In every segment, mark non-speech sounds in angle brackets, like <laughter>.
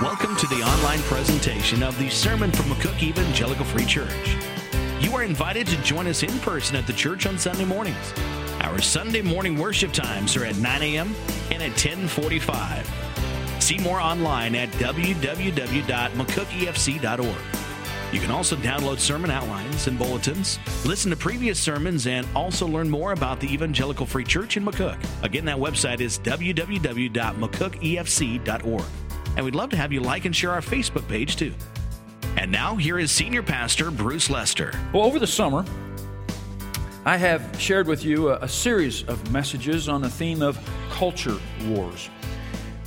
Welcome to the online presentation of the Sermon from McCook Evangelical Free Church. You are invited to join us in person at the church on Sunday mornings. Our Sunday morning worship times are at 9 a.m. and at 1045. See more online at www.mccookefc.org. You can also download sermon outlines and bulletins, listen to previous sermons, and also learn more about the Evangelical Free Church in McCook. Again, that website is www.mccookefc.org. And we'd love to have you like and share our Facebook page too. And now, here is Senior Pastor Bruce Lester. Well, over the summer, I have shared with you a, a series of messages on the theme of culture wars.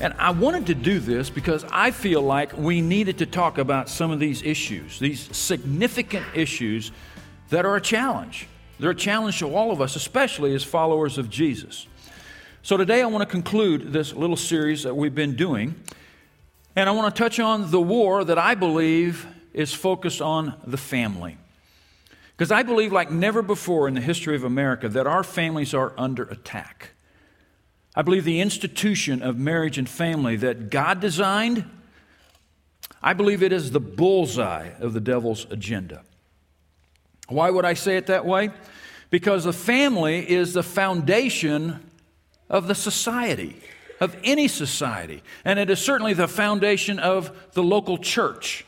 And I wanted to do this because I feel like we needed to talk about some of these issues, these significant issues that are a challenge. They're a challenge to all of us, especially as followers of Jesus. So today I want to conclude this little series that we've been doing, and I want to touch on the war that I believe is focused on the family. Because I believe, like never before in the history of America, that our families are under attack. I believe the institution of marriage and family that God designed, I believe it is the bullseye of the devil's agenda. Why would I say it that way? Because the family is the foundation of the society, of any society. And it is certainly the foundation of the local church.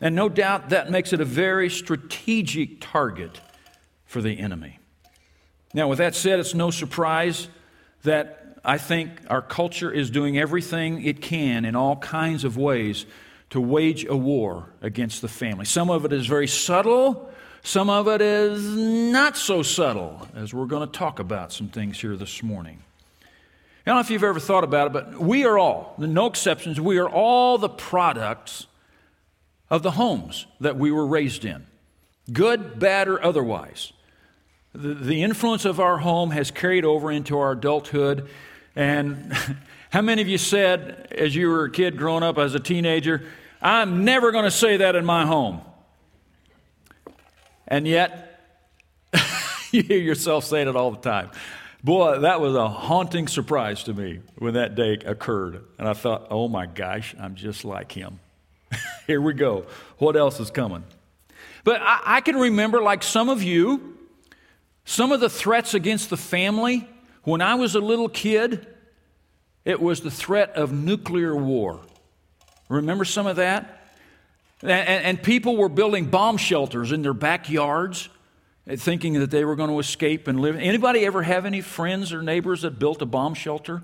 And no doubt that makes it a very strategic target for the enemy. Now, with that said, it's no surprise that I think our culture is doing everything it can in all kinds of ways to wage a war against the family. Some of it is very subtle, some of it is not so subtle, as we're going to talk about some things here this morning. I don't know if you've ever thought about it, but we are all, no exceptions, we are all the products of the homes that we were raised in, good, bad, or otherwise. The, influence of our home has carried over into our adulthood. And <laughs> how many of you said, as you were a kid growing up as a teenager, I'm never going to say that in my home? And yet, <laughs> you hear yourself saying it all the time. Boy, that was a haunting surprise to me when that day occurred. And I thought, oh my gosh, I'm just like him. <laughs> Here we go. What else is coming? But I, I, can remember, like some of you, some of the threats against the family. When I was a little kid, it was the threat of nuclear war. Remember some of that? And, and people were building bomb shelters in their backyards uh, thinking that they were going to escape and live. Anybody ever have any friends or neighbors that built a bomb shelter?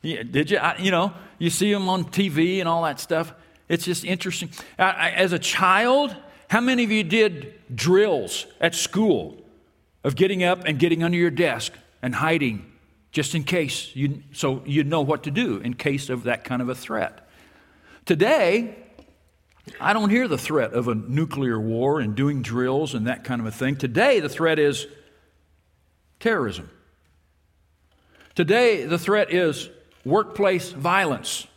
Yeah, did you? I, you know, you see them on TV and all that stuff. It's just interesting. I, as a child, how many of you did drills at school of getting up and getting under your desk and hiding just in case you so you know what to do in case of that kind of a threat. Today, I don't hear the threat of a nuclear war and doing drills and that kind of a thing. Today, the threat is terrorism. Today, the threat is workplace violence.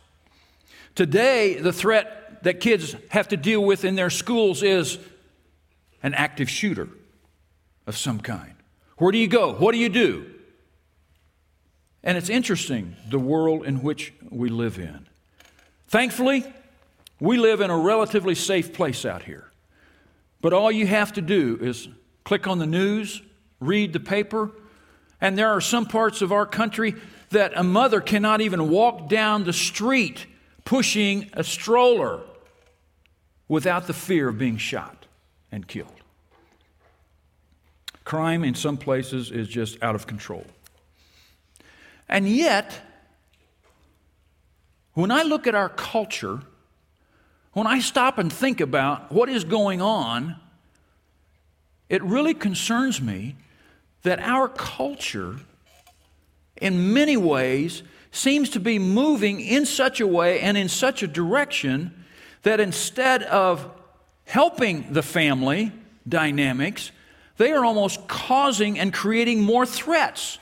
Today, the threat that kids have to deal with in their schools is an active shooter of some kind. Where do you go? What do you do? And it's interesting the world in which we live in. Thankfully, we live in a relatively safe place out here. But all you have to do is click on the news, read the paper, and there are some parts of our country that a mother cannot even walk down the street pushing a stroller without the fear of being shot and killed. Crime in some places is just out of control. And yet, when I look at our culture, when I stop and think about what is going on, it really concerns me that our culture, in many ways, seems to be moving in such a way and in such a direction that instead of helping the family dynamics, they are almost causing and creating more threats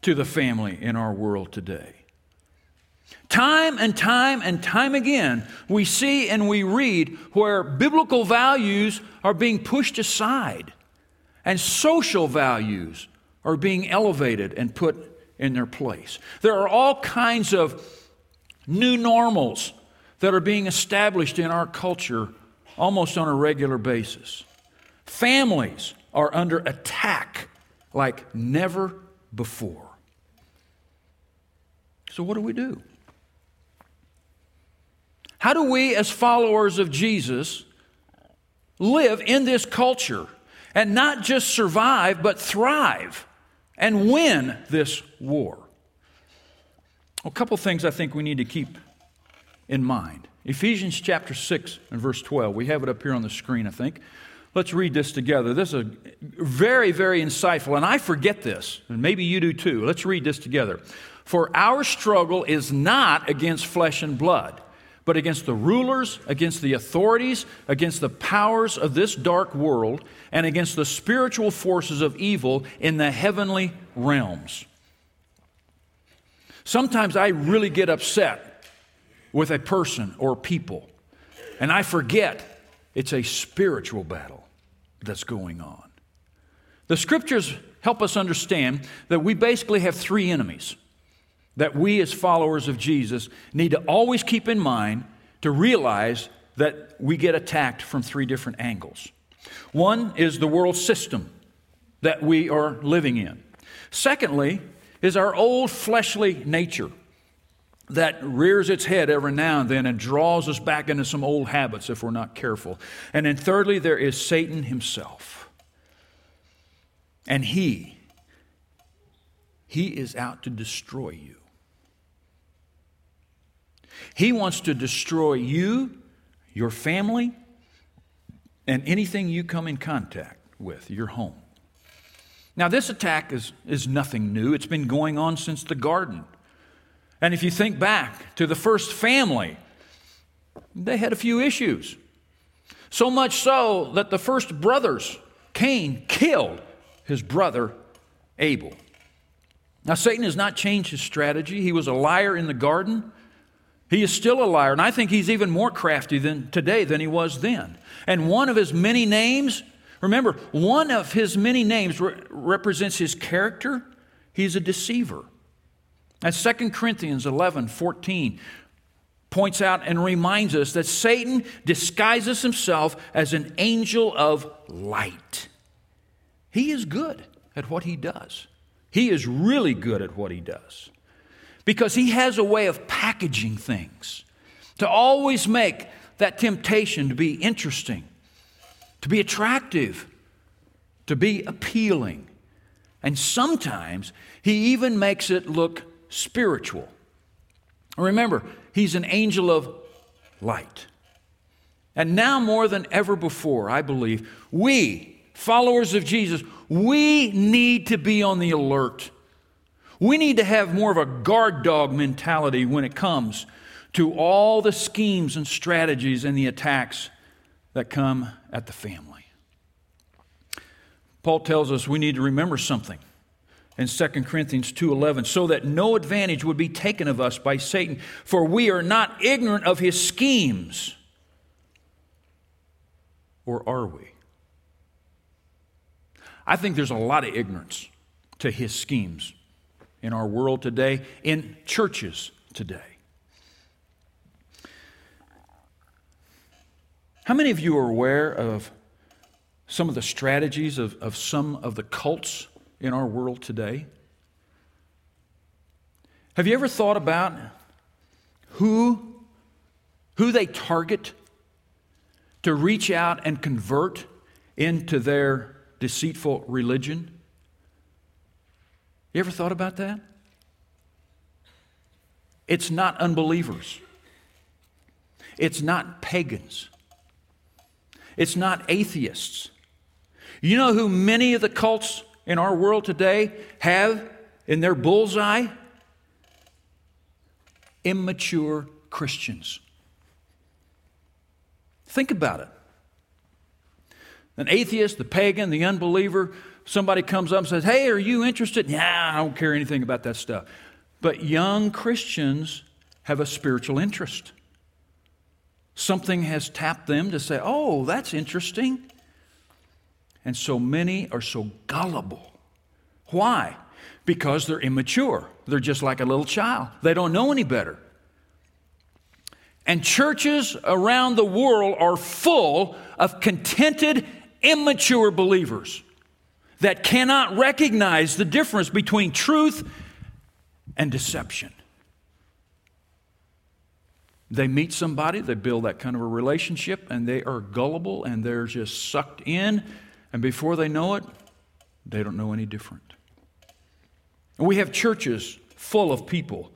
to the family in our world today. Time and time and time again, we see and we read where biblical values are being pushed aside and social values are being elevated and put in their place. There are all kinds of new normals that are being established in our culture almost on a regular basis. Families are under attack like never before. So, what do we do? How do we, as followers of Jesus, live in this culture and not just survive, but thrive and win this war? A couple things I think we need to keep in mind. Ephesians chapter 6 and verse 12. We have it up here on the screen, I think. Let's read this together. This is very, very insightful, and I forget this, and maybe you do too. Let's read this together. For our struggle is not against flesh and blood, but against the rulers, against the authorities, against the powers of this dark world, and against the spiritual forces of evil in the heavenly realms. Sometimes I really get upset with a person or people, and I forget it's a spiritual battle that's going on. The scriptures help us understand that we basically have three enemies that we, as followers of Jesus, need to always keep in mind to realize that we get attacked from three different angles. One is the world system that we are living in. Secondly, is our old fleshly nature that rears its head every now and then and draws us back into some old habits if we're not careful. And then, thirdly, there is Satan himself. And he, he is out to destroy you. He wants to destroy you, your family, and anything you come in contact with, your home. Now, this attack is, is nothing new. It's been going on since the garden. And if you think back to the first family, they had a few issues. So much so that the first brothers, Cain, killed his brother Abel. Now, Satan has not changed his strategy. He was a liar in the garden. He is still a liar, and I think he's even more crafty than today than he was then. And one of his many names Remember, one of his many names re- represents his character. He's a deceiver. As 2 Corinthians 11 14 points out and reminds us that Satan disguises himself as an angel of light. He is good at what he does. He is really good at what he does because he has a way of packaging things to always make that temptation to be interesting to be attractive, to be appealing. And sometimes he even makes it look spiritual. Remember, he's an angel of light. And now more than ever before, I believe, we, followers of Jesus, we need to be on the alert. We need to have more of a guard dog mentality when it comes to all the schemes and strategies and the attacks that come at the family. Paul tells us we need to remember something in 2 Corinthians 2:11 so that no advantage would be taken of us by Satan for we are not ignorant of his schemes. Or are we? I think there's a lot of ignorance to his schemes in our world today in churches today. How many of you are aware of some of the strategies of, of some of the cults in our world today? Have you ever thought about who, who they target to reach out and convert into their deceitful religion? You ever thought about that? It's not unbelievers. It's not pagans. It's not atheists. You know who many of the cults in our world today have in their bullseye? Immature Christians. Think about it. An atheist, the pagan, the unbeliever, somebody comes up and says, Hey, are you interested? Yeah, I don't care anything about that stuff. But young Christians have a spiritual interest. Something has tapped them to say, oh, that's interesting. And so many are so gullible. Why? Because they're immature. They're just like a little child, they don't know any better. And churches around the world are full of contented, immature believers that cannot recognize the difference between truth and deception. They meet somebody, they build that kind of a relationship, and they are gullible and they're just sucked in, and before they know it, they don't know any different. And we have churches full of people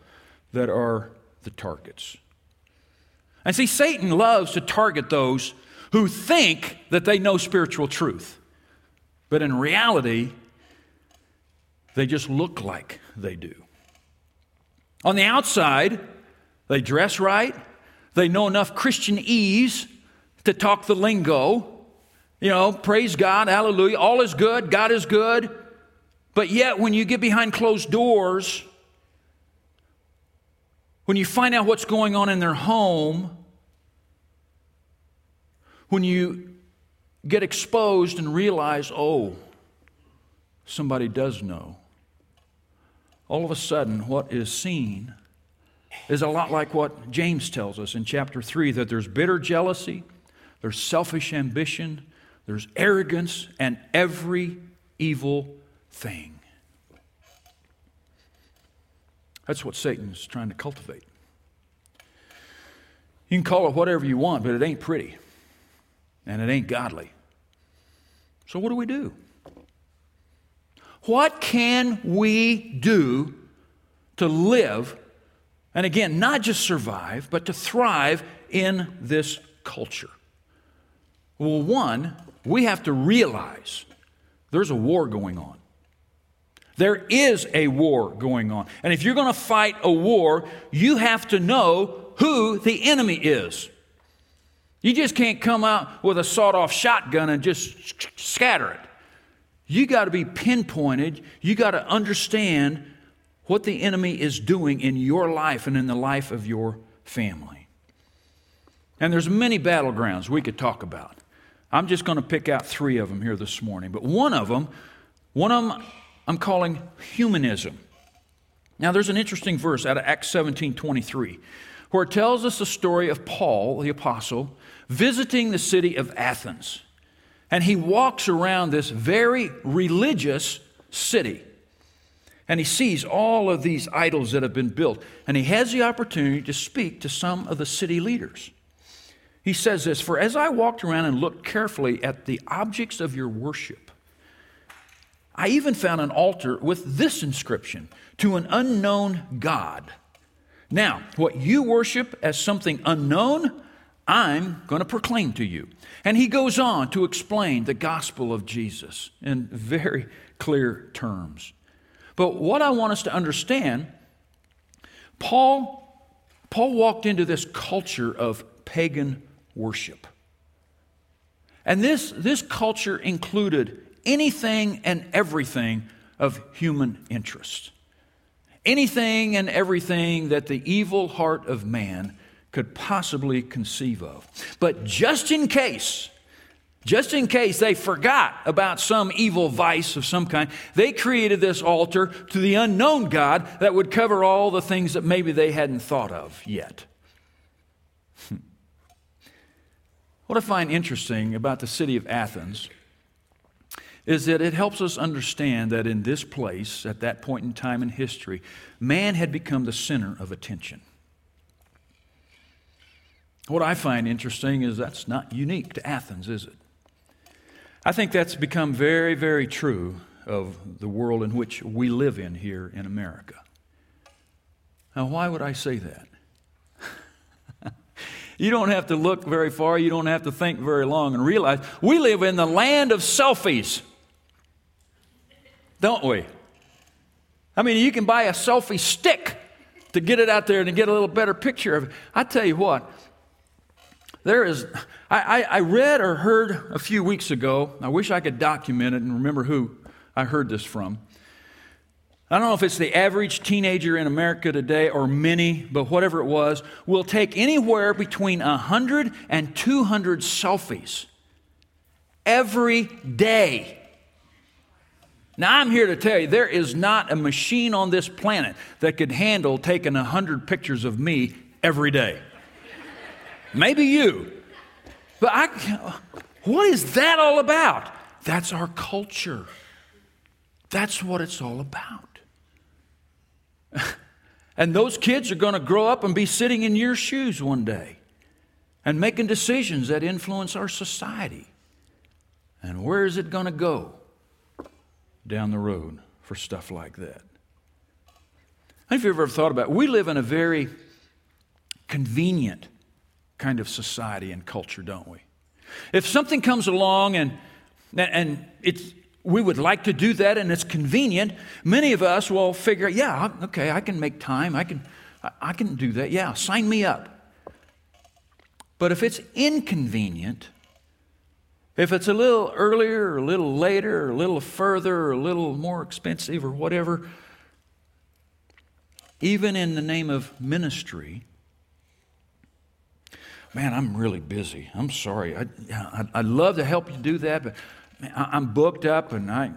that are the targets. And see, Satan loves to target those who think that they know spiritual truth, but in reality, they just look like they do. On the outside, they dress right, they know enough Christianese to talk the lingo. You know, praise God, hallelujah, all is good, God is good. But yet, when you get behind closed doors, when you find out what's going on in their home, when you get exposed and realize, oh, somebody does know, all of a sudden what is seen is a lot like what James tells us in chapter 3 that there's bitter jealousy, there's selfish ambition, there's arrogance, and every evil thing. That's what Satan's trying to cultivate. You can call it whatever you want, but it ain't pretty and it ain't godly. So, what do we do? What can we do to live, and again, not just survive, but to thrive in this culture? Well, one, we have to realize there's a war going on. There is a war going on. And if you're going to fight a war, you have to know who the enemy is. You just can't come out with a sawed off shotgun and just scatter it. You got to be pinpointed. You got to understand what the enemy is doing in your life and in the life of your family. And there's many battlegrounds we could talk about. I'm just going to pick out three of them here this morning. But one of them, one of them I'm calling humanism. Now there's an interesting verse out of Acts 17 23 where it tells us the story of Paul, the apostle, visiting the city of Athens. And he walks around this very religious city. And he sees all of these idols that have been built. And he has the opportunity to speak to some of the city leaders. He says this For as I walked around and looked carefully at the objects of your worship, I even found an altar with this inscription to an unknown God. Now, what you worship as something unknown, I'm going to proclaim to you. And he goes on to explain the gospel of Jesus in very clear terms. But what I want us to understand, Paul, Paul walked into this culture of pagan worship. And this, this culture included anything and everything of human interest. Anything and everything that the evil heart of man could possibly conceive of. But just in case, just in case they forgot about some evil vice of some kind, they created this altar to the unknown God that would cover all the things that maybe they hadn't thought of yet. What I find interesting about the city of Athens is that it helps us understand that in this place, at that point in time in history, man had become the center of attention. What I find interesting is that's not unique to Athens, is it? I think that's become very, very true of the world in which we live in here in America. Now, why would I say that? You don't have to look very far, you don't have to think very long and realize we live in the land of selfies, don't we? I mean, you can buy a selfie stick to get it out there and to get a little better picture of it. I tell you what, there is, I, I, read or heard a few weeks ago, I wish I could document it and remember who I heard this from. I don't know if it's the average teenager in America today or many, but whatever it was, will take anywhere between 100 and 200 selfies every day. Now, I'm here to tell you there is not a machine on this planet that could handle taking 100 pictures of me every day. Maybe you. But I, what is that all about? That's our culture. That's what it's all about. <laughs> and those kids are going to grow up and be sitting in your shoes one day and making decisions that influence our society. And where is it going to go? Down the road for stuff like that. I don't know if you've ever thought about it. We live in a very convenient kind of society and culture, don't we? If something comes along and, and it's, we would like to do that and it's convenient, many of us will figure, yeah, okay, I can make time. I can, I can do that. Yeah, sign me up. But if it's inconvenient, if it's a little earlier or a little later or a little further or a little more expensive or whatever, even in the name of ministry, man, I'm really busy. I'm sorry. I, would love to help you do that, but man, I, am booked up and I.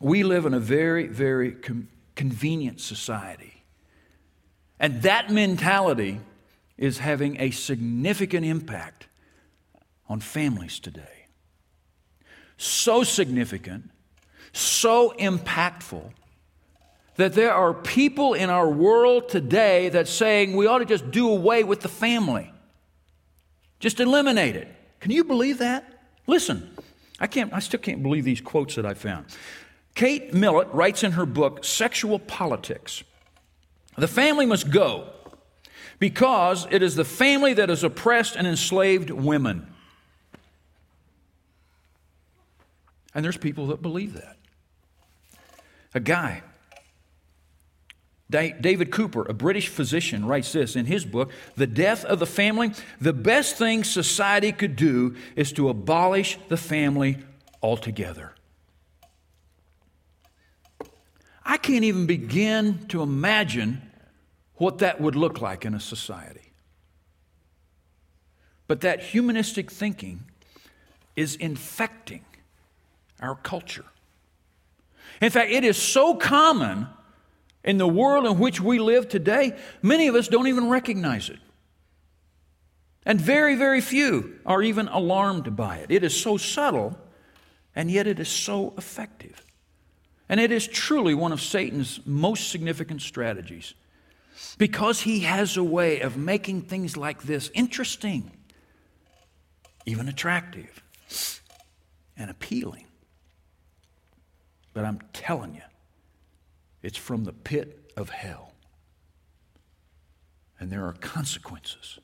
We live in a very, very com- convenient society. And that mentality is having a significant impact on families today. So significant, so impactful, that there are people in our world today that saying we ought to just do away with the family. Just eliminate it. Can you believe that? Listen, I can't I still can't believe these quotes that I found. Kate Millett writes in her book Sexual Politics. The family must go because it is the family that has oppressed and enslaved women. And there's people that believe that. A guy, David Cooper, a British physician, writes this in his book The Death of the Family. The best thing society could do is to abolish the family altogether. I can't even begin to imagine what that would look like in a society. But that humanistic thinking is infecting our culture. In fact, it is so common in the world in which we live today, many of us don't even recognize it. And very, very few are even alarmed by it. It is so subtle, and yet it is so effective. And it is truly one of Satan's most significant strategies because he has a way of making things like this interesting, even attractive, and appealing. But I'm telling you, it's from the pit of hell. And there are consequences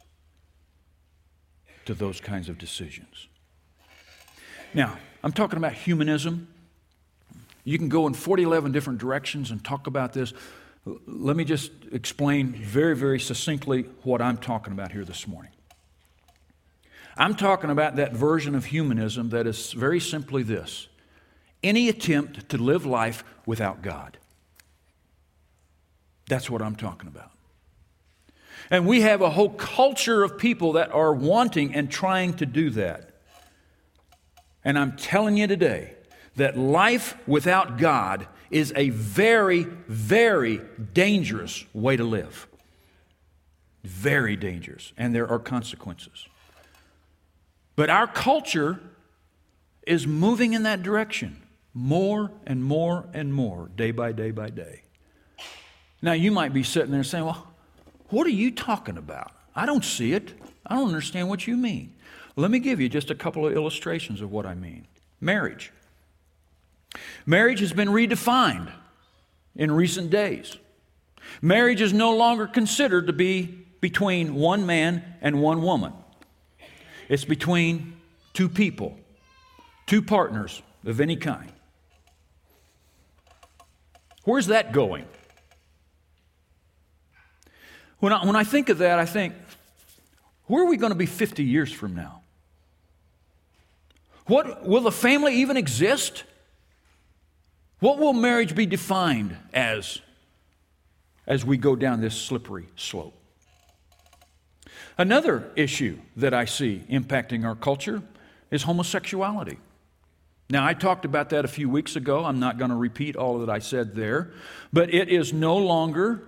to those kinds of decisions. Now, I'm talking about humanism. You can go in 40, different directions and talk about this. Let me just explain very, very succinctly what I'm talking about here this morning. I'm talking about that version of humanism that is very simply this any attempt to live life without God. That's what I'm talking about. And we have a whole culture of people that are wanting and trying to do that. And I'm telling you today that life without God is a very, very dangerous way to live. Very dangerous. And there are consequences. But our culture is moving in that direction more and more and more, day by day by day. Now, you might be sitting there saying, Well, what are you talking about? I don't see it. I don't understand what you mean. Let me give you just a couple of illustrations of what I mean. Marriage. Marriage has been redefined in recent days. Marriage is no longer considered to be between one man and one woman, it's between two people, two partners of any kind. Where's that going? When I, when I think of that, I think, where are we going to be 50 years from now? What, will the family even exist? What will marriage be defined as as we go down this slippery slope? Another issue that I see impacting our culture is homosexuality. Now, I talked about that a few weeks ago. I'm not going to repeat all that I said there, but it is no longer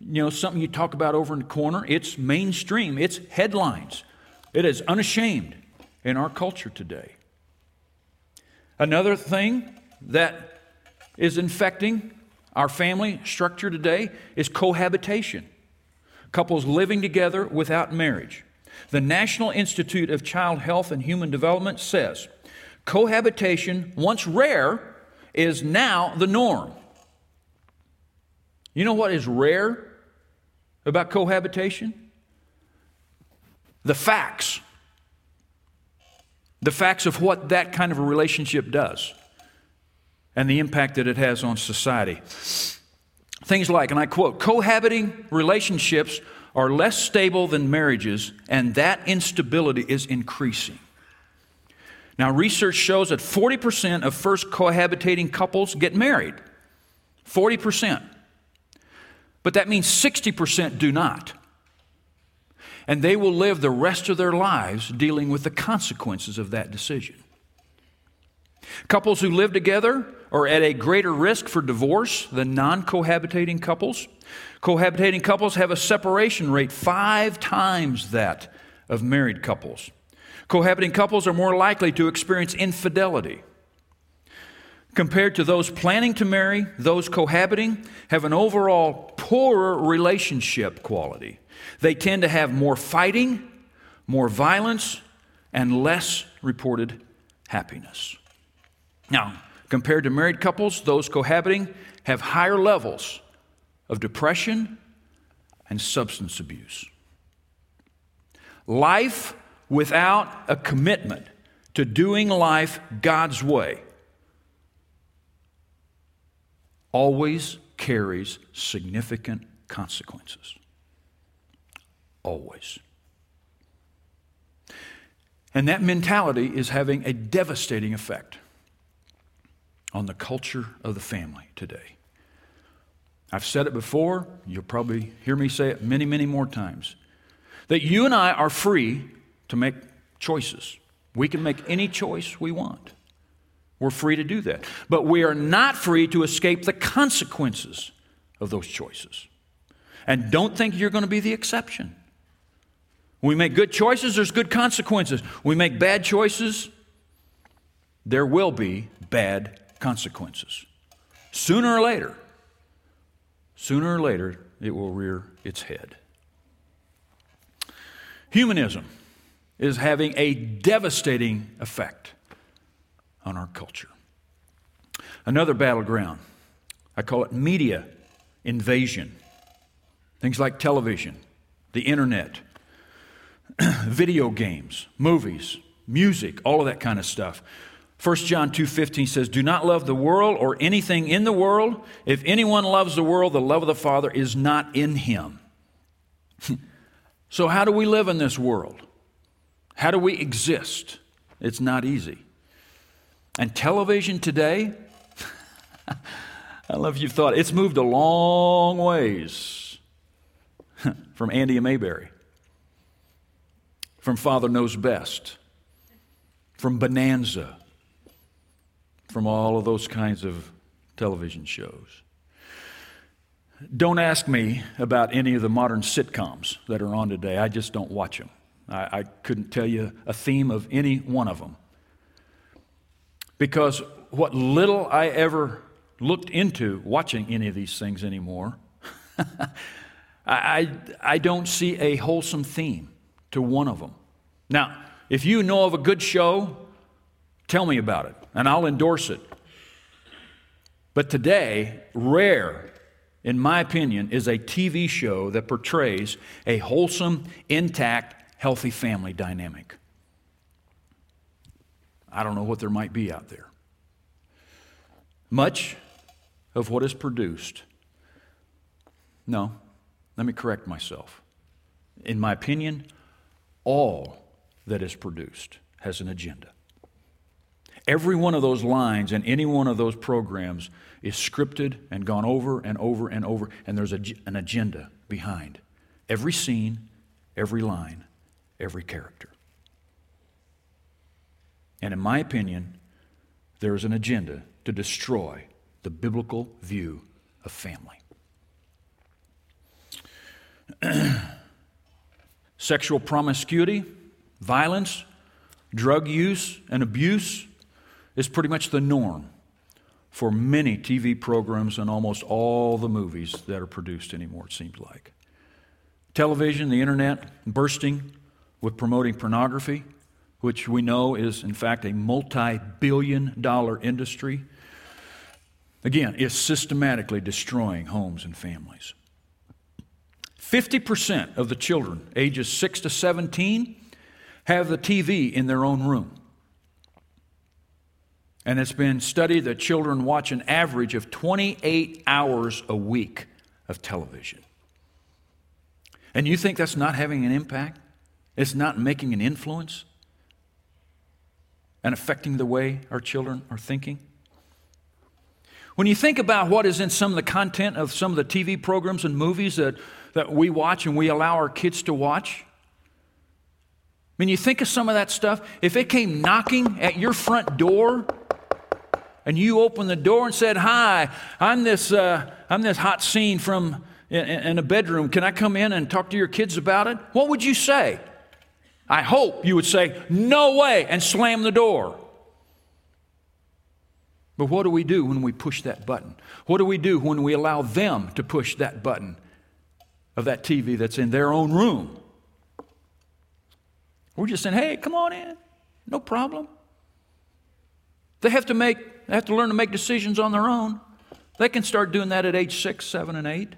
you know, something you talk about over in the corner. It's mainstream, it's headlines. It is unashamed in our culture today. Another thing that is infecting our family structure today is cohabitation. Couples living together without marriage. The National Institute of Child Health and Human Development says cohabitation, once rare, is now the norm. You know what is rare about cohabitation? The facts. The facts of what that kind of a relationship does and the impact that it has on society. Things like, and I quote, cohabiting relationships are less stable than marriages, and that instability is increasing. Now, research shows that 40% of first cohabitating couples get married. 40%. But that means 60% do not. And they will live the rest of their lives dealing with the consequences of that decision. Couples who live together are at a greater risk for divorce than non cohabitating couples. Cohabitating couples have a separation rate five times that of married couples. Cohabiting couples are more likely to experience infidelity. Compared to those planning to marry, those cohabiting have an overall poorer relationship quality. They tend to have more fighting, more violence, and less reported happiness. Now, compared to married couples, those cohabiting have higher levels of depression and substance abuse. Life without a commitment to doing life God's way always carries significant consequences. Always. And that mentality is having a devastating effect on the culture of the family today. I've said it before, you'll probably hear me say it many, many more times. That you and I are free to make choices. We can make any choice we want. We're free to do that. But we are not free to escape the consequences of those choices. And don't think you're going to be the exception. We make good choices, there's good consequences. We make bad choices, there will be bad consequences. Sooner or later, sooner or later, it will rear its head. Humanism is having a devastating effect on our culture. Another battleground, I call it media invasion. Things like television, the internet, <clears throat> video games, movies, music, all of that kind of stuff. 1 John 2:15 says, "Do not love the world or anything in the world. If anyone loves the world, the love of the Father is not in him." <laughs> so how do we live in this world? How do we exist? It's not easy. And television today, <laughs> I love you've thought, it's moved a long ways <laughs> from Andy and Mayberry, from Father Knows Best, from Bonanza, from all of those kinds of television shows. Don't ask me about any of the modern sitcoms that are on today. I just don't watch them. I, I couldn't tell you a theme of any one of them. Because what little I ever looked into watching any of these things anymore, <laughs> I, I don't see a wholesome theme to one of them. Now, if you know of a good show, tell me about it, and I'll endorse it. But today, rare, in my opinion, is a TV show that portrays a wholesome, intact, healthy family dynamic. I don't know what there might be out there. Much of what is produced, no, let me correct myself. In my opinion, all that is produced has an agenda. Every one of those lines and any one of those programs is scripted and gone over and over and over, and there's a, an agenda behind every scene, every line, every character. And in my opinion, there is an agenda to destroy the biblical view of family. <clears throat> Sexual promiscuity, violence, drug use, and abuse is pretty much the norm for many TV programs and almost all the movies that are produced anymore, it seems like. Television, the internet, bursting with promoting pornography, which we know is, in fact, a multi billion dollar industry, again, is systematically destroying homes and families. 50% of the children ages 6 to 17 have the TV in their own room. And it's been studied that children watch an average of 28 hours a week of television. And you think that's not having an impact? It's not making an influence and affecting the way our children are thinking? When you think about what is in some of the content of some of the TV programs and movies that, that we watch and we allow our kids to watch, mean, you think of some of that stuff. If it came knocking at your front door and you opened the door and said, Hi, I'm this, uh, I'm this hot scene from in, in a bedroom. Can I come in and talk to your kids about it? What would you say? I hope you would say, No way, and slam the door. But what do we do when we push that button? What do we do when we allow them to push that button of that TV that's in their own room? We're just saying, hey, come on in. No problem. They have to make, they have to learn to make decisions on their own. They can start doing that at age six, seven, and eight.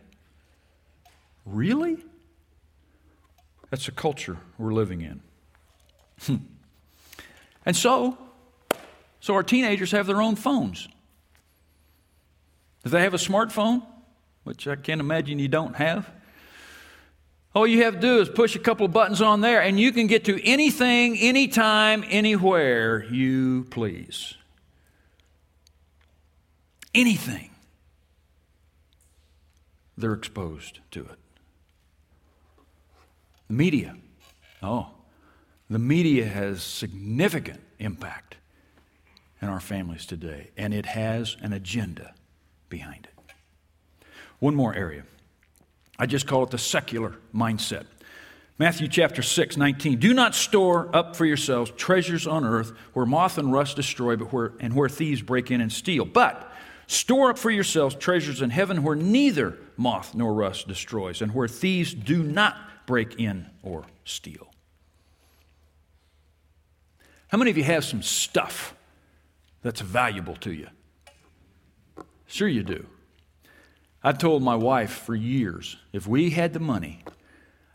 Really? That's the culture we're living in. Hmm. and so, so our teenagers have their own phones. If they have a smartphone, which I can't imagine you don't have, all you have to do is push a couple of buttons on there, and you can get to anything, anytime, anywhere you please. Anything. They're exposed to it. Media. Oh, the media has significant impact in our families today, and it has an agenda behind it. One more area. I just call it the secular mindset. Matthew chapter 6, 19. Do not store up for yourselves treasures on earth where moth and rust destroy, but where, and where thieves break in and steal. But store up for yourselves treasures in heaven where neither moth nor rust destroys, and where thieves do not break in or steal. How many of you have some stuff that's valuable to you? Sure, you do. I told my wife for years if we had the money,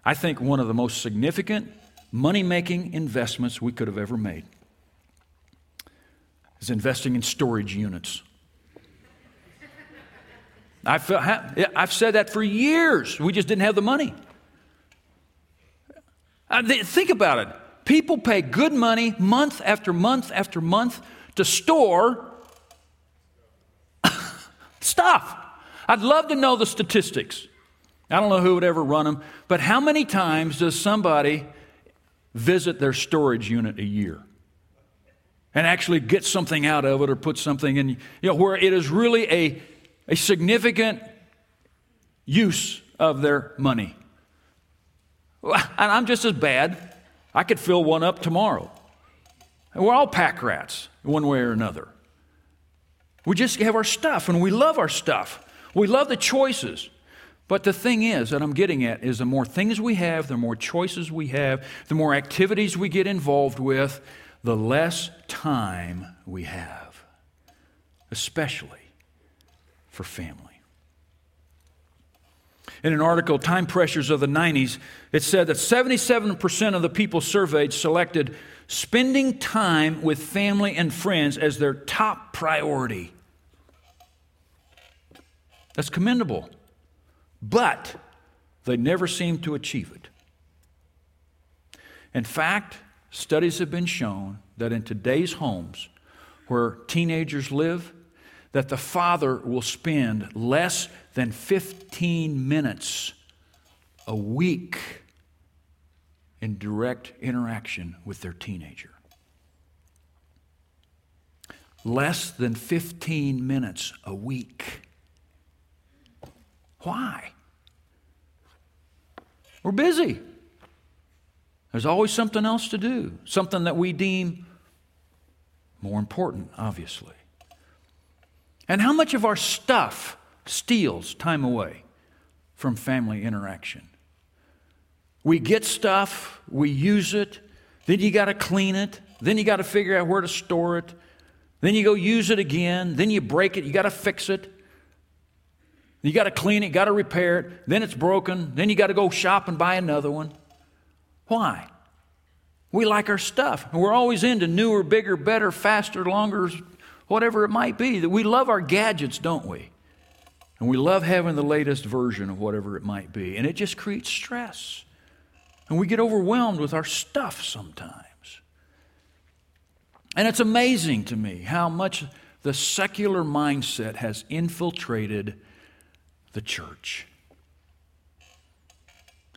I think one of the most significant money making investments we could have ever made is investing in storage units. I've, I've said that for years. We just didn't have the money. Uh, think about it. People pay good money month after month after month to store <laughs> stuff. I'd love to know the statistics. I don't know who would ever run them, but how many times does somebody visit their storage unit a year and actually get something out of it or put something in, you know, where it is really a, a significant use of their money? <laughs> And I'm just as bad. I could fill one up tomorrow. We're all pack rats, one way or another. We just have our stuff and we love our stuff. We love the choices. But the thing is that I'm getting at is the more things we have, the more choices we have, the more activities we get involved with, the less time we have, especially for family. In an article, Time Pressures of the 90s, it said that 77% of the people surveyed selected spending time with family and friends as their top priority. That's commendable. But they never seem to achieve it. In fact, studies have been shown that in today's homes where teenagers live, that the father will spend less than 15 minutes a week in direct interaction with their teenager. Less than 15 minutes a week. Why? We're busy. There's always something else to do, something that we deem more important, obviously. And how much of our stuff steals time away from family interaction? We get stuff, we use it, then you got to clean it, then you got to figure out where to store it, then you go use it again, then you break it, you got to fix it. You got to clean it, got to repair it, then it's broken, then you got to go shop and buy another one. Why? We like our stuff. And we're always into newer, bigger, better, faster, longer, whatever it might be. That we love our gadgets, don't we? And we love having the latest version of whatever it might be. And it just creates stress. And we get overwhelmed with our stuff sometimes. And it's amazing to me how much the secular mindset has infiltrated the church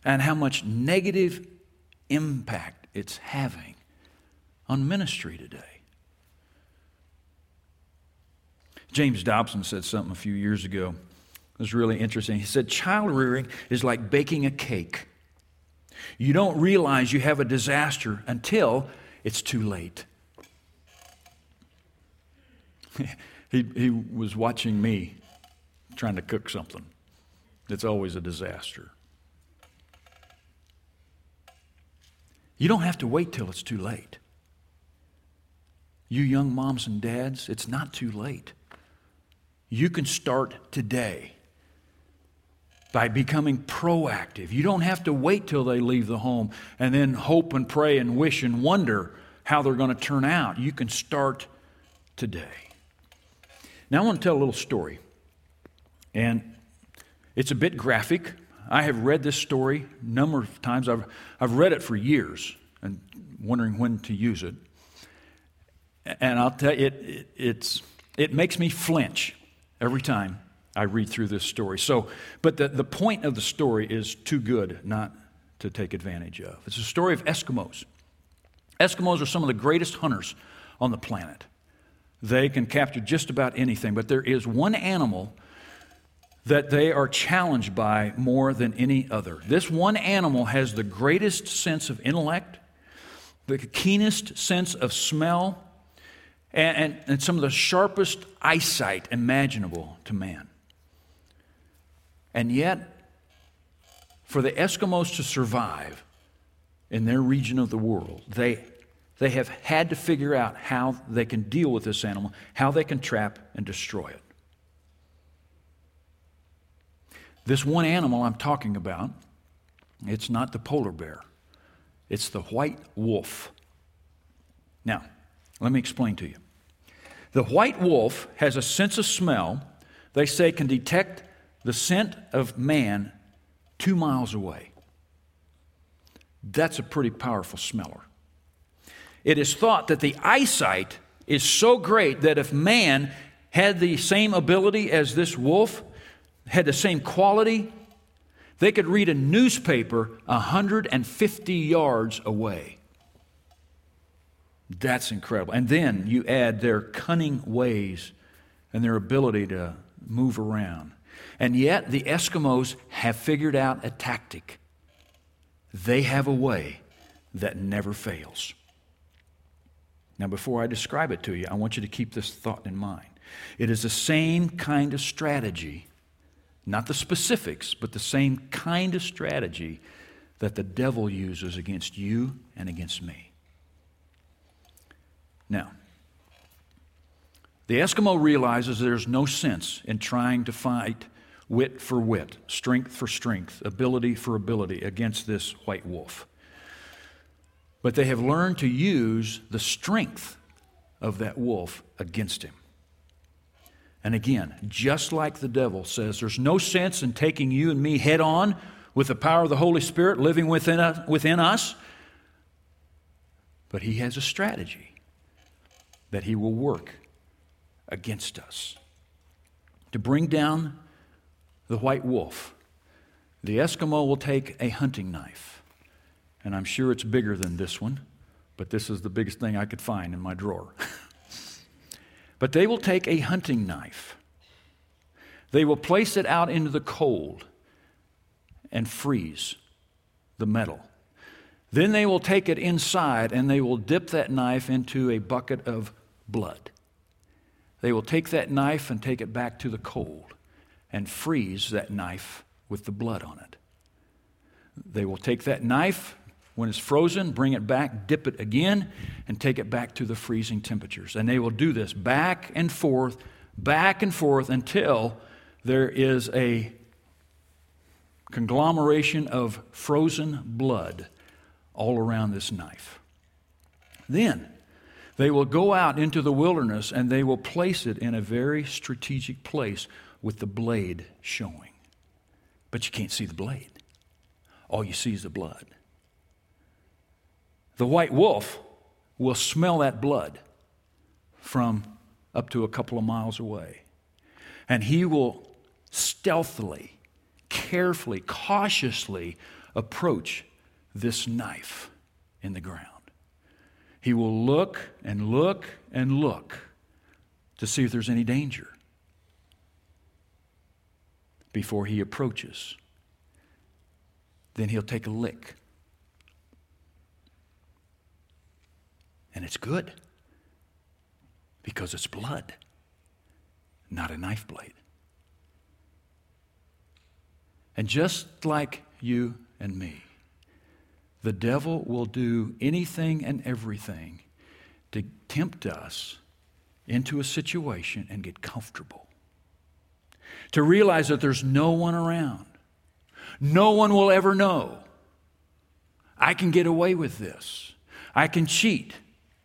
and how much negative impact it's having on ministry today. James Dobson said something a few years ago. It was really interesting. He said, Child rearing is like baking a cake. You don't realize you have a disaster until it's too late. <laughs> he, he was watching me trying to cook something. It's always a disaster. You don't have to wait till it's too late. You young moms and dads, it's not too late. You can start today by becoming proactive. You don't have to wait till they leave the home and then hope and pray and wish and wonder how they're going to turn out. You can start today. Now, I want to tell a little story. And it's a bit graphic. I have read this story a number of times. I've, I've read it for years and wondering when to use it. And I'll tell you, it, it, it's, it makes me flinch every time I read through this story. So, but the, the point of the story is too good not to take advantage of. It's a story of Eskimos. Eskimos are some of the greatest hunters on the planet. They can capture just about anything, but there is one animal that they are challenged by more than any other. This one animal has the greatest sense of intellect, the keenest sense of smell, and, and, and, some of the sharpest eyesight imaginable to man. And yet, for the Eskimos to survive in their region of the world, they, they have had to figure out how they can deal with this animal, how they can trap and destroy it. This one animal I'm talking about, it's not the polar bear, it's the white wolf. Now, let me explain to you. The white wolf has a sense of smell, they say can detect the scent of man two miles away. That's a pretty powerful smeller. It is thought that the eyesight is so great that if man had the same ability as this wolf, had the same quality, they could read a newspaper 150 yards away. That's incredible. And then you add their cunning ways and their ability to move around. And yet, the Eskimos have figured out a tactic. They have a way that never fails. Now, before I describe it to you, I want you to keep this thought in mind. It is the same kind of strategy not the specifics, but the same kind of strategy that the devil uses against you and against me. Now, the Eskimo realizes there's no sense in trying to fight wit for wit, strength for strength, ability for ability against this white wolf. But they have learned to use the strength of that wolf against him. And again, just like the devil says, there's no sense in taking you and me head on with the power of the Holy Spirit living within us. But he has a strategy that he will work against us to bring down the white wolf. The Eskimo will take a hunting knife, and I'm sure it's bigger than this one, but this is the biggest thing I could find in my drawer. <laughs> But they will take a hunting knife, they will place it out into the cold and freeze the metal. Then they will take it inside and they will dip that knife into a bucket of blood. They will take that knife and take it back to the cold and freeze that knife with the blood on it. They will take that knife when it's frozen, bring it back, dip it again, and take it back to the freezing temperatures. And they will do this back and forth, back and forth until there is a conglomeration of frozen blood all around this knife. Then they will go out into the wilderness and they will place it in a very strategic place with the blade showing. But you can't see the blade, all you see is the blood. The white wolf will smell that blood from up to a couple of miles away. And he will stealthily, carefully, cautiously approach this knife in the ground. He will look and look and look to see if there's any danger before he approaches. Then he'll take a lick And it's good because it's blood, not a knife blade. And just like you and me, the devil will do anything and everything to tempt us into a situation and get comfortable. To realize that there's no one around. No one will ever know. I can get away with this. I can cheat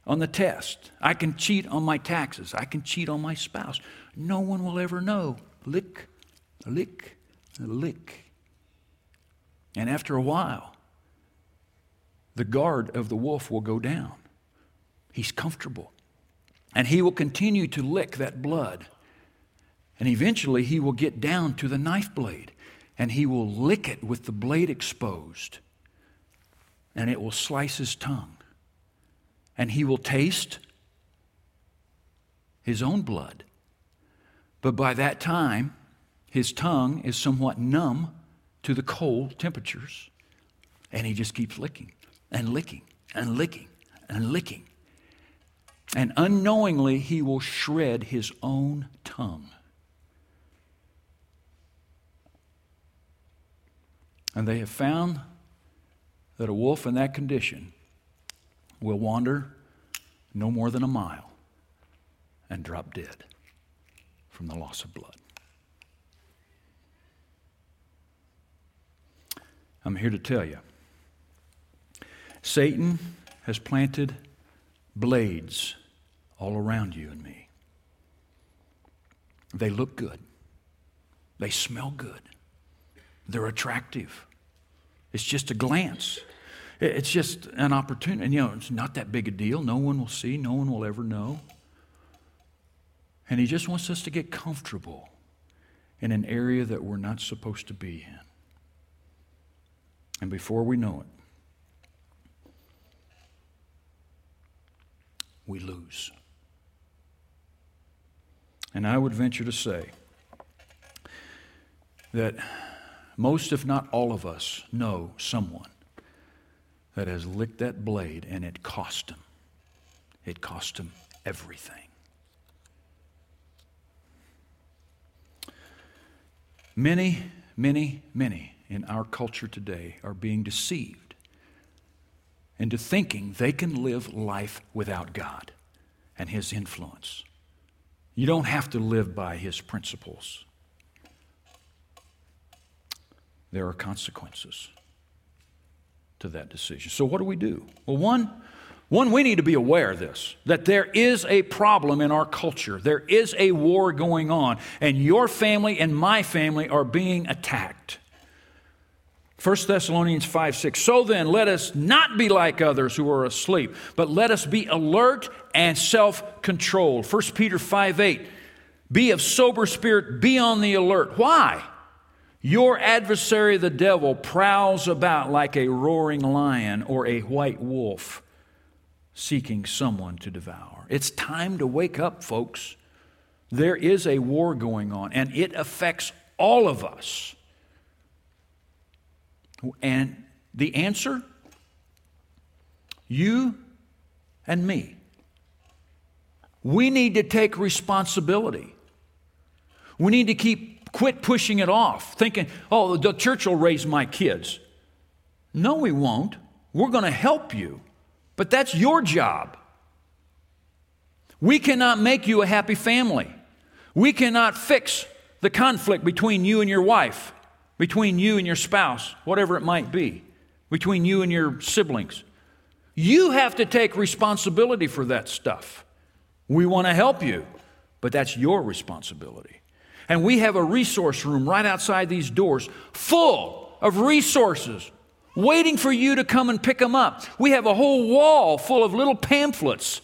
on the test. I can cheat on my taxes. I can cheat on my spouse. No one will ever know. Lick, lick, lick. And after a while, the guard of the wolf will go down. He's comfortable. And he will continue to lick that blood. And eventually, he will get down to the knife blade and he will lick it with the blade exposed. And it will slice his tongue and he will taste his own blood. But by that time, his tongue is somewhat numb to the cold temperatures, and he just keeps licking and licking and licking and licking. And unknowingly, he will shred his own tongue. And they have found that a wolf in that condition will wander no more than a mile and drop dead from the loss of blood. I'm here to tell you Satan has planted blades all around you and me. They look good, they smell good, they're attractive. It's just a glance. It's just an opportunity. And, you know, it's not that big a deal. No one will see, no one will ever know. And He just wants us to get comfortable in an area that we're not supposed to be in. And before we know it, we lose. And I would venture to say that most, if not all of us, know someone that has licked that blade and it cost him. It cost him everything. Many, many, many in our culture today are being deceived into thinking they can live life without God and His influence. You don't have to live by His principles, there are consequences to that decision. So, what do we do? Well, one, one, we need to be aware of this that there is a problem in our culture. There is a war going on, and your family and my family are being attacked. 1 Thessalonians 5 6. So then, let us not be like others who are asleep, but let us be alert and self controlled. 1 Peter 5 8. Be of sober spirit, be on the alert. Why? Your adversary, the devil, prowls about like a roaring lion or a white wolf seeking someone to devour. It's time to wake up, folks. There is a war going on, and it affects all of us. And the answer? You and me. We need to take responsibility. We need to keep quit pushing it off, thinking, "Oh, the church will raise my kids." No, we won't. We're going to help you. But that's your job. We cannot make you a happy family. We cannot fix the conflict between you and your wife, between you and your spouse, whatever it might be, between you and your siblings. You have to take responsibility for that stuff. We want to help you, but that's your responsibility. And we have a resource room right outside these doors full of resources waiting for you to come and pick them up. We have a whole wall full of little pamphlets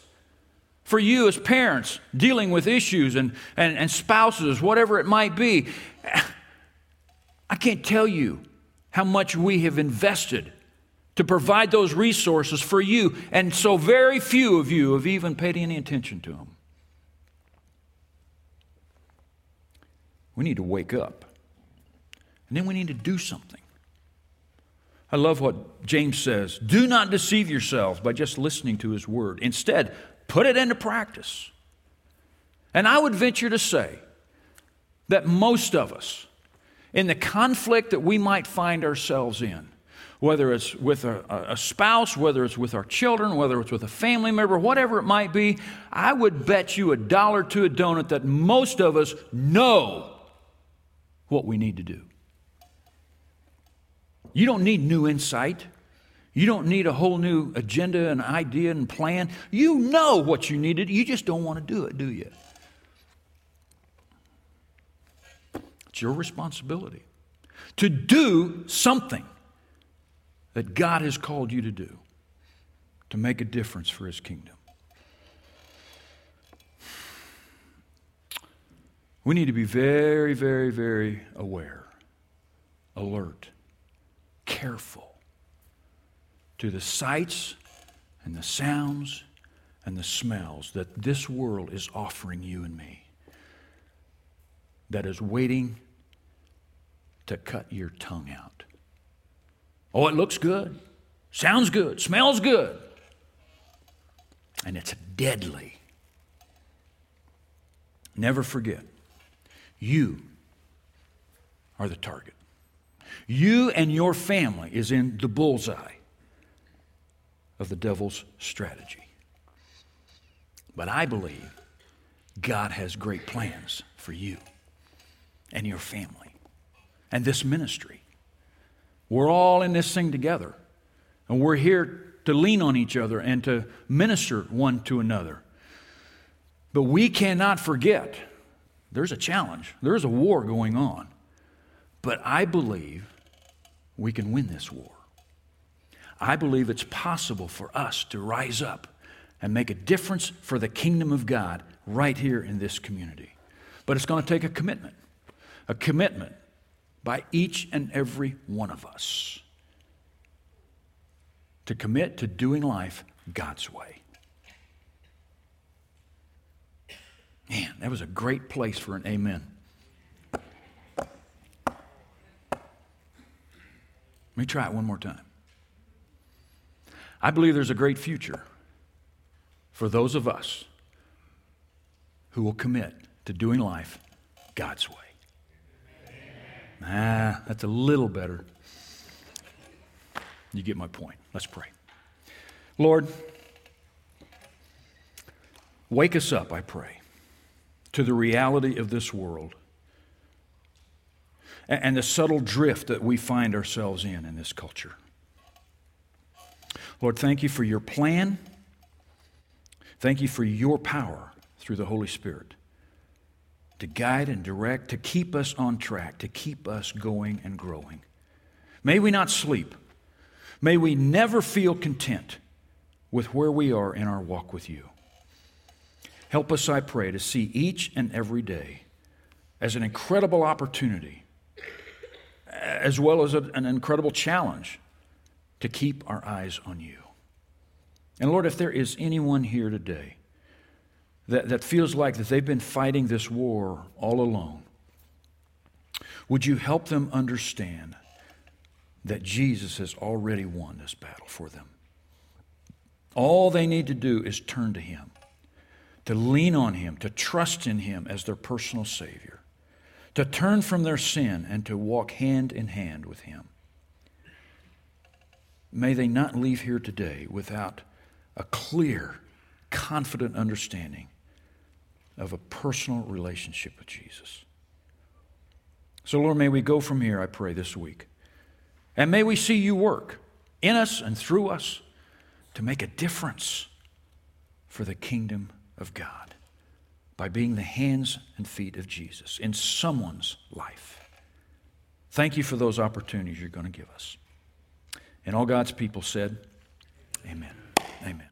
for you as parents dealing with issues and, and, and spouses, whatever it might be. I can't tell you how much we have invested to provide those resources for you, and so very few of you have even paid any attention to them. We need to wake up, and then we need to do something. I love what James says do not deceive yourselves by just listening to his word. Instead, put it into practice. And I would venture to say that most of us, in the conflict that we might find ourselves in, whether it's with a, a, spouse, whether it's with our children, whether it's with a family member, whatever it might be, I would bet you a dollar to a donut that most of us know what we need to do. You don't need new insight. You don't need a whole new agenda and idea and plan. You know what you needed. You just don't want to do it, do you? It's your responsibility to do something that God has called you to do to make a difference for His kingdom. We need to be very, very, very aware, alert, careful to the sights and the sounds and the smells that this world is offering you and me, that is waiting to cut your tongue out. Oh, it looks good, sounds good, smells good, and it's deadly. Never forget, you are the target. You and your family is in the bullseye of the devil's strategy. But I believe God has great plans for you and your family and this ministry. We're all in this thing together, and we're here to lean on each other and to minister one to another. But we cannot forget there's a challenge, there's a war going on. But I believe we can win this war. I believe it's possible for us to rise up and make a difference for the kingdom of God right here in this community. But it's going to take a commitment, a commitment by each and every one of us to commit to doing life God's way. Man, that was a great place for an amen. Let me try it one more time. I believe there's a great future for those of us who will commit to doing life God's way. Ah, that's a little better. You get my point. Let's pray. Lord, wake us up, I pray, to the reality of this world and the subtle drift that we find ourselves in in this culture. Lord, thank you for your plan. Thank you for your power through the Holy Spirit to guide and direct, to keep us on track, to keep us going and growing. May we not sleep. May we never feel content with where we are in our walk with you. Help us, I pray, to see each and every day as an incredible opportunity, as well as an incredible challenge to keep our eyes on you. And Lord, if there is anyone here today that, that feels like that they've been fighting this war all alone, would you help them understand that Jesus has already won this battle for them. All they need to do is turn to Him, to lean on Him, to trust in Him as their personal Savior, to turn from their sin and to walk hand in hand with Him. May they not leave here today without a clear, confident understanding of a personal relationship with Jesus. So, Lord, may we go from here, I pray, this week. And may we see you work in us and through us to make a difference for the kingdom of God by being the hands and feet of Jesus in someone's life. Thank you for those opportunities you're going to give us. And all God's people said, Amen. Amen.